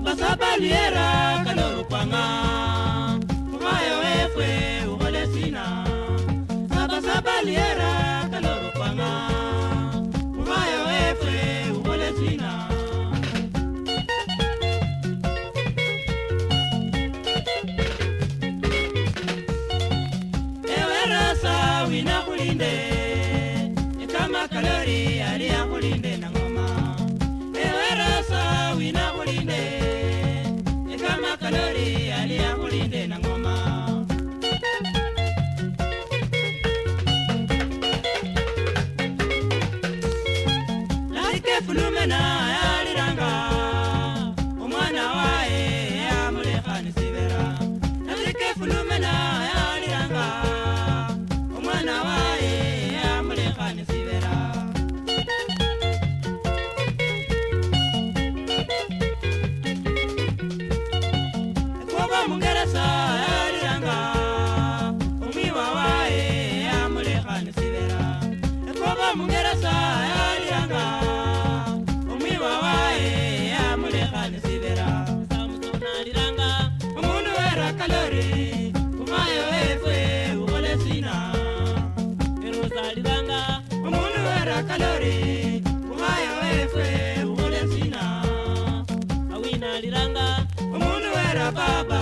abanga baliera kalorupanga. Blumena kalori umayo efwe umulesina awinaliranga umundu era baba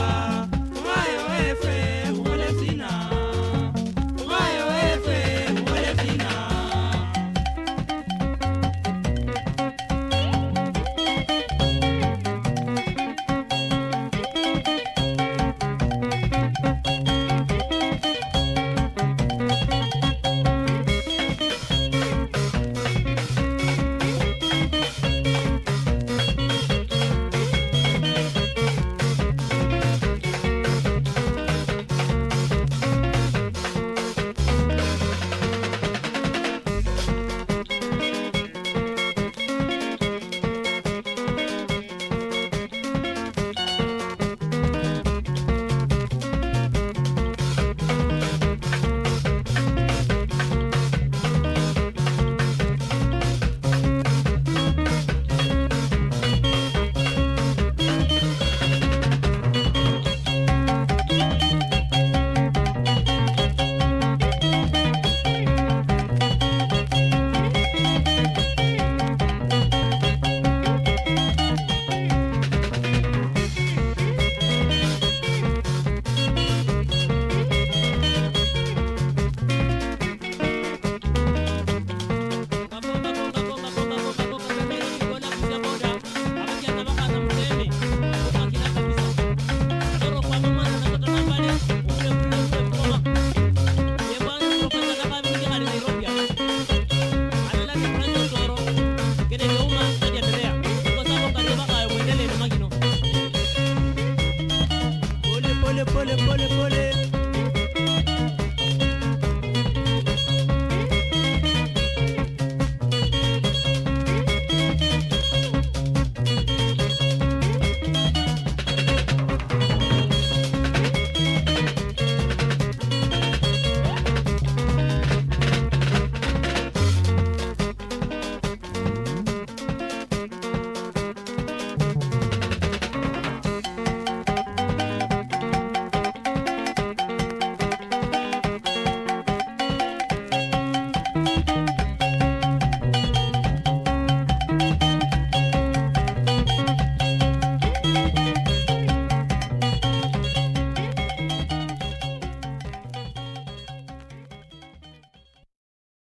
pull it, pull.